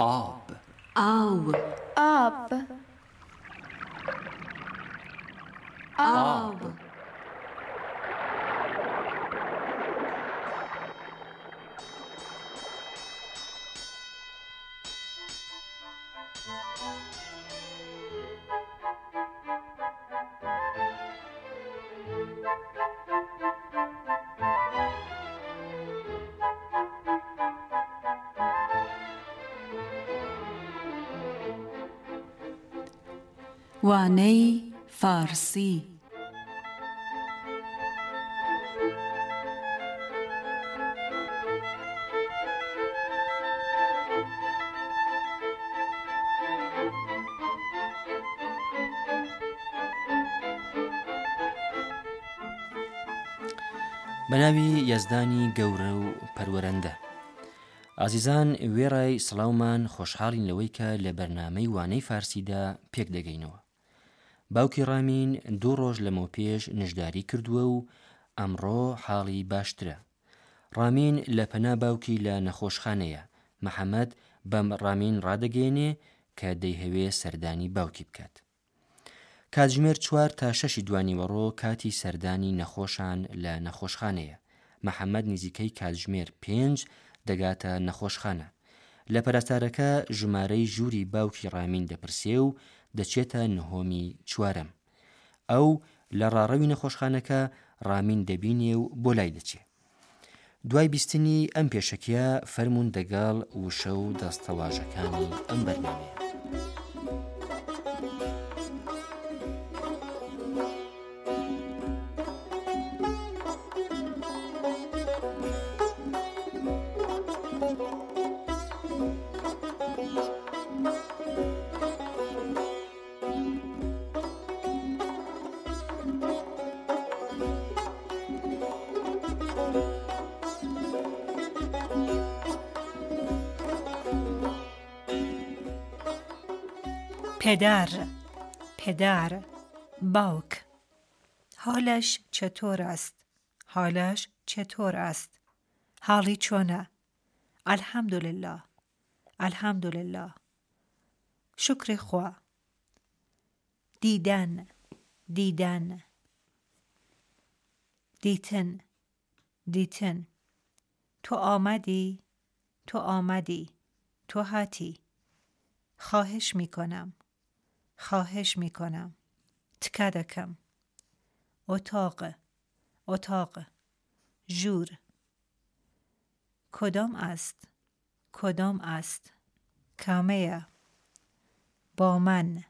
Up, up, up, up. وانەی فارسی. بەناوی یەزدانی گەورە و پەروەرەندە. ئازیزان وێڕای سڵاومان خۆشحاڵین لەوەی کە لە بەرنمەی وانەی فارسیدا پێک دەگەینەوە. باوکی ڕامین دوو ڕۆژ لەمە پێش نژداری کردووە و ئەمڕۆ حاڵی باشترە. ڕامین لە پەنا باوکی لە نەخۆشخانەیە. محەممەد بەم ڕامین ڕادەگەێنێ کە دەیهەوێ سەردانی باوکی بکات. کاتژمێر چوار تا شەشی دوانیوەڕۆ کاتی سەردانی نەخۆشان لە نەخۆشخانەیە. محەممەد نزیکەی کاتژمێر پێنج دەگاتە نەخۆشخانە. لە پەرستارەکە ژمارەی ژووری باوکی ڕامین دەپرسێ و دەچێتە نهۆمی چوارم ئەو لە ڕاڕەوی نەخۆشخانەکە ڕامین دەبینێ و بۆ لای دەچێت دوای بیستنی ئەم پێشەکیە فەرمونون دەگەڵ وشە و دەستەواژەکانی ئەم بەرنامەیە. پدر. پدر. باوک حالش چطور است؟ حالش چطور است؟ حالی چونه؟ الحمدلله. الحمدلله. شکر خوا. دیدن. دیدن. دیتن. دیتن. تو آمدی؟ تو آمدی. تو هاتی. خواهش می کنم خواهش می کنم تکدکم اتاق. اتاق. جور. کدام است؟ کدام است؟ کامه با من.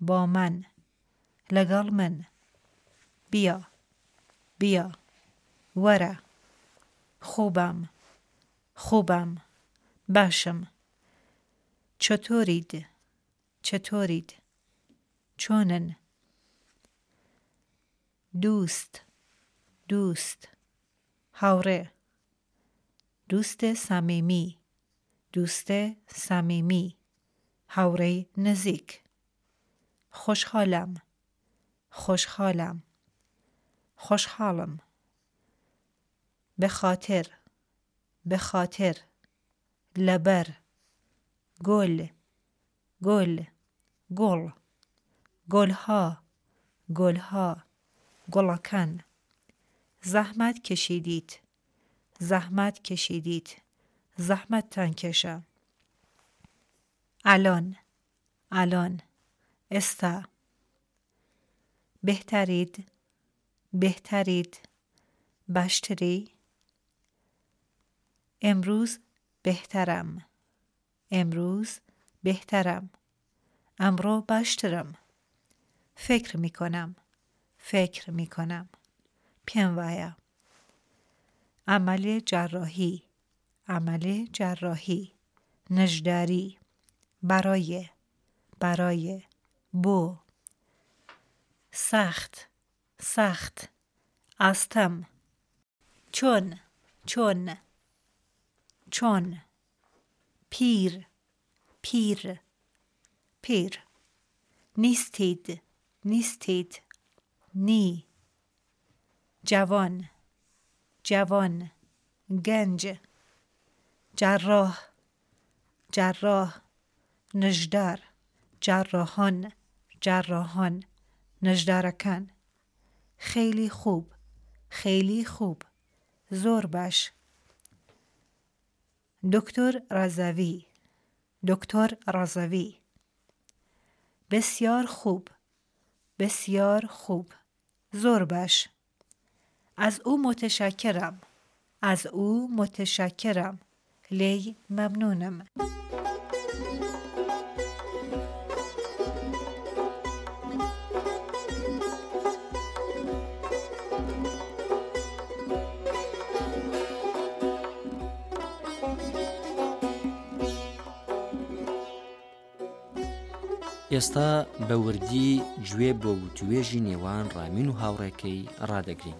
با من. لگال من. بیا. بیا. وره. خوبم. خوبم. باشم. چطورید؟ چطورید؟ چونن دوست دوست هاوره دوست صمیمی دوست صمیمی هاوره نزیک. خوشحالم خوشحالم خوشحالم به خاطر به خاطر. لبر گل گل گل گلها گلها گلکن زحمت کشیدید زحمت کشیدید زحمت تن کشم الان الان. استا. بهترید بهترید. بشتری. امروز بهترم. امروز بهترم. امرو باشترم فکر می کنم فکر می کنم پیم عمل جراحی. عمل جراحی. نجداری برای. برای. بو. سخت. سخت. استم. چون. چون. چون. پیر. پیر. پیر. نیستید. نیستید. نی. جوان. جوان. گنج. جراح. جراح. نجدار جراحان. جراحان. نجدارکان خیلی خوب. خیلی خوب. زور باش. دکتر رضوی. دکتر رضوی. بسیار خوب. بسیار خوب. زور باش از او متشکرم. از او متشکرم. لی ممنونم. ئێستا بە وردی گوێ بۆ وتوێژی نێوان ڕامین و هاوڕێکەی ڕدەگرین.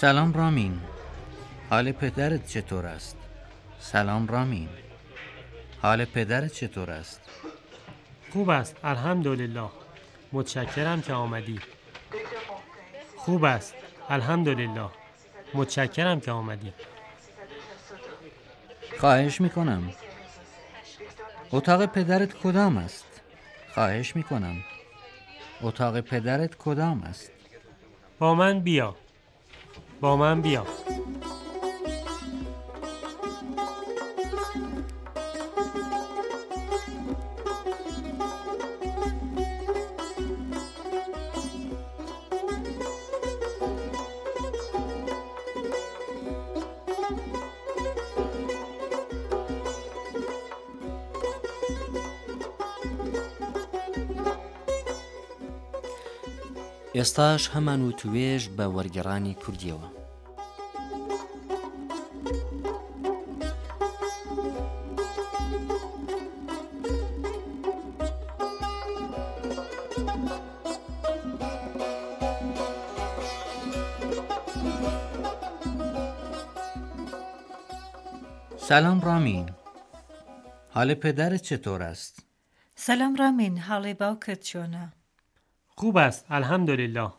سلام رامین. حال پدرت چطور است؟ سلام رامین. حال پدرت چطور است؟ خوب است الحمدلله. متشکرم که آمدی. خوب است الحمدلله. متشکرم که آمدی. خواهش می‌کنم. اتاق پدرت کدام است؟ خواهش می‌کنم. اتاق پدرت کدام است؟ با من بیا. با من بیا ئێستاش هەمان و توێژ بە وەرگێڕانی کوردیەوە سلام ڕامین حالە پێدارت چێ تۆڕاست؟ سەلام ڕامین هاڵی باوکت چۆنە؟ خوب است. الحمدلله.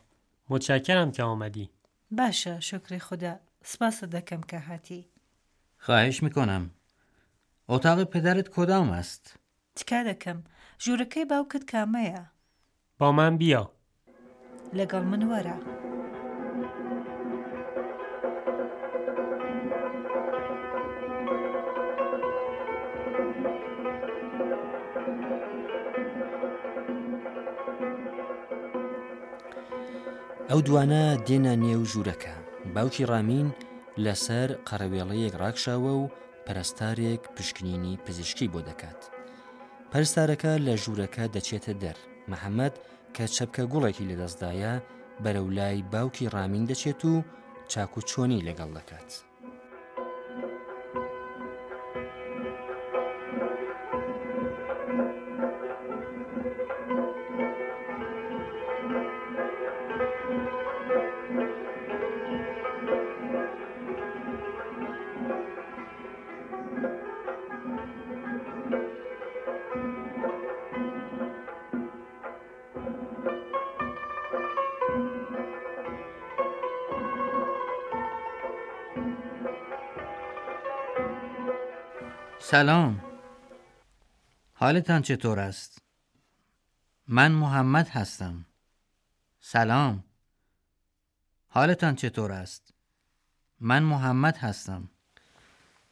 متشکرم که آمدی. باشە شکری خوددا سپاسە دەکەم کە هاتی خواهش می‌کنم. اتاق پدرت کدام است؟ تکا دەکەم ژوورەکەی باوکت کامەیە با من بیا. لەگەڵ من وەرە ئەو دوانە دێنە نێو ژوورەکە. باوکی ڕامین لەسەر قەرەوێڵەیەک ڕاکشاوە و پەرستارێک پشکنینی پزیشکی بۆ دەکات. پەرستارەکە لە ژوورەکە دەچێتە دەر. محەممەد کە چەپکە گوڵێکی لەدەستدایە بەرەو لای باوکی ڕامین دەچێت و چاک و چۆنی لەگەڵ دەکات. سلام. حالتان چطور است؟ من محمد هستم. سلام. حالتان چطور است؟ من محمد هستم.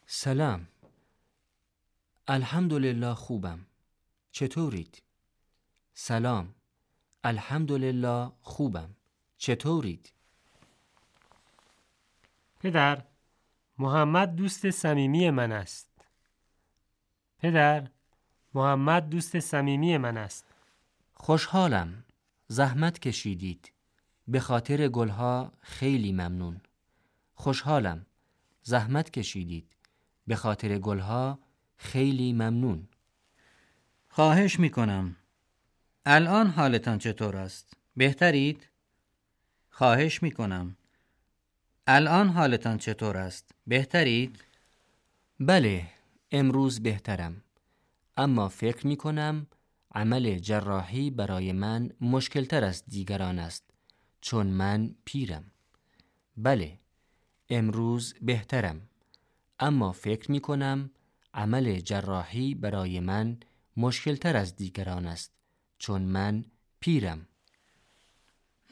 سلام. الحمدلله خوبم. چطورید؟ سلام. الحمدلله خوبم. چطورید؟ پدر محمد دوست صمیمی من است. پدر محمد دوست صمیمی من است خوشحالم زحمت کشیدید به خاطر گلها خیلی ممنون خوشحالم زحمت کشیدید به خاطر گلها خیلی ممنون خواهش می‌کنم الان حالتان چطور است؟ بهترید؟ خواهش می کنم. الان حالتان چطور است؟ بهترید؟ بله امروز بهترم. اما فکر می کنم عمل جراحی برای من مشکلتر از دیگران است چون من پیرم. بله امروز بهترم. اما فکر می کنم عمل جراحی برای من مشکلتر از دیگران است چون من پیرم.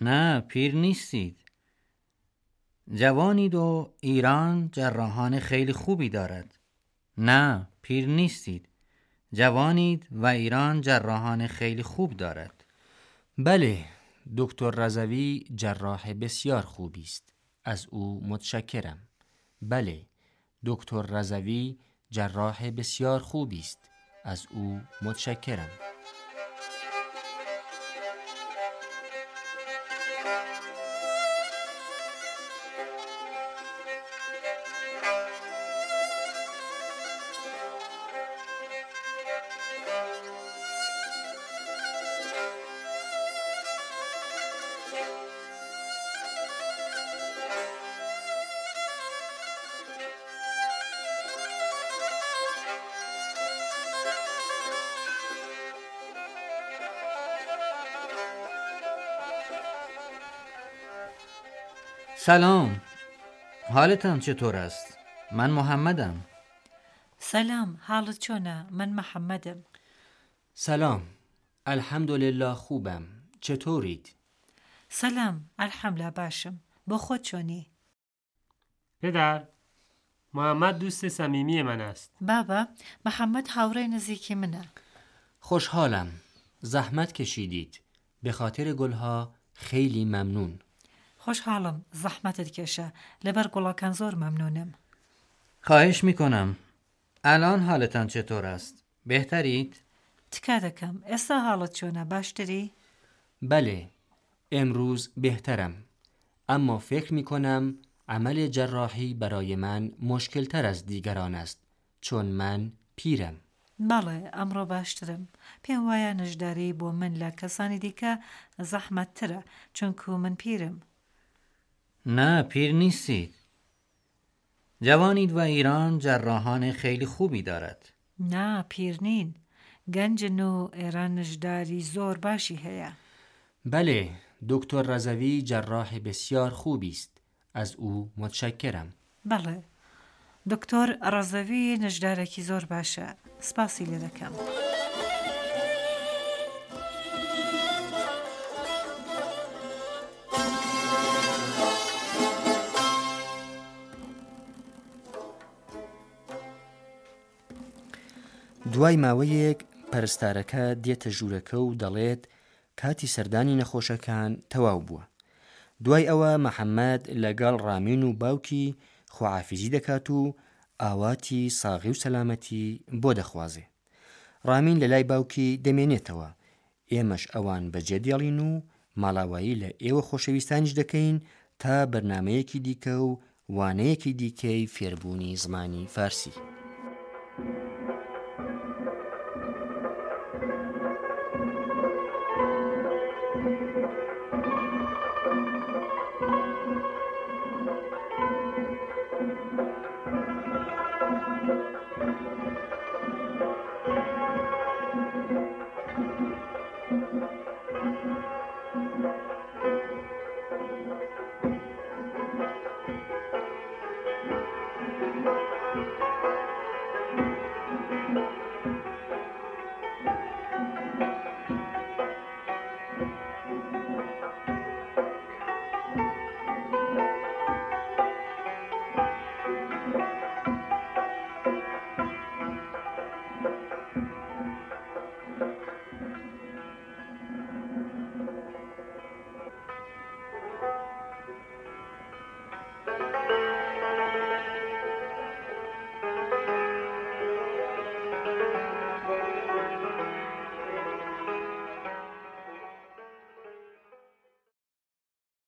نه پیر نیستید. جوانید و ایران جراحان خیلی خوبی دارد. نه پیر نیستید. جوانید و ایران جراحان خیلی خوب دارد. بله دکتر رضوی جراح بسیار خوبی است. از او متشکرم. بله دکتر رضوی جراح بسیار خوبی است. از او متشکرم. سلام. حالتان چطور است؟ من محمدم. سلام. حالت چۆنە من محەممەدم سلام. الحمدلله خوبم. چطورید؟ سەلام ئەلحەملا باشم. بۆ خۆت چۆنی پدر محمد دوست صمیمی من است. بابا محەممەد هاوڕێی نزیکی منە خوشحالم. زحمت کشیدید. به خاطر گلها خیلی ممنون. خۆشحاڵم زەحمەتت کێشە لەبەر گوڵەکان زۆر مەمنونم خواهش می کنم الان حالتان چطور است؟ بهترید؟ تکا دەکەم ئێستا حاڵت چۆنە باشتری بله امروز بهترم اما فکر می کنم عمل جراحی برای من مشکل تر از دیگران است چون من پیرم بەڵێ ئەمڕۆ باشترم پێم وایە نەشداری بۆ من لە کەسانی دیکە زەحمەتترە چونکو من پیرم نه پیر نیستید. جوانید و ایران جراحان خیلی خوبی دارد. نا پیر نین. گەنجن و ئێران نشداری زۆر باشی هەیە بله دکتر رضوی جراح بسیار خوبی است. از او متشکرم. بەڵێ دکتۆر ڕەزەوی نەشدارێکی زۆر باشە سپاسی لێ دوای ماوەیەک پەرستارەکە دێتە ژوورەکە و دەڵێت کاتی سەردانی نەخۆشەکان تەواو بووە. دوای ئەوە محەممەد لەگەڵ ڕامین و باوکی خواعافیزی دەکات و ئاواتی ساغی و سەلامەتی بۆ دەخوازێ. ڕامین لە لای باوکی دەمێنێتەوە. ئێمەش ئەوان بەجێ دێڵین و ماڵاوایی لە ئێوە خۆشەویستانیش دەکەین تا بەرنمەیەکی دیکە و وانەیەکی دیکەی فێربوونی زمانی فارسی. Thank you.